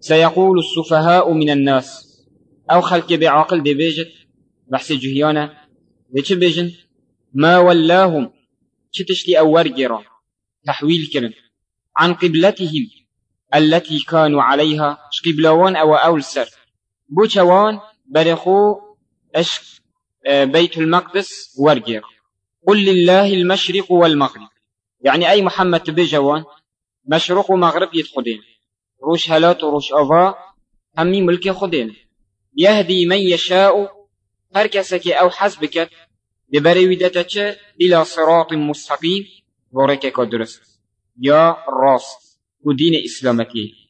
سيقول السفهاء من الناس. أو خلق بعقل دي بيجت بحث جهيانا دي بيجن؟ ما ولاهم. تشتشلي أو ورقرا تحويل كرن. عن قبلتهم التي كانوا عليها. قبلوان أو أولسر بوشوان برخو أش آه، بيت المقدس ورقر قل لله المشرق والمغرب. يعني أي محمد تبجوان مشرق ومغرب يدخلين. روش هلات وروش أفا همي ملك خدين يهدي من يشاء هركسك أو حسبك ببريودتك إلى صراط مستقيم وريك كدرس يا راس ودين إسلامتي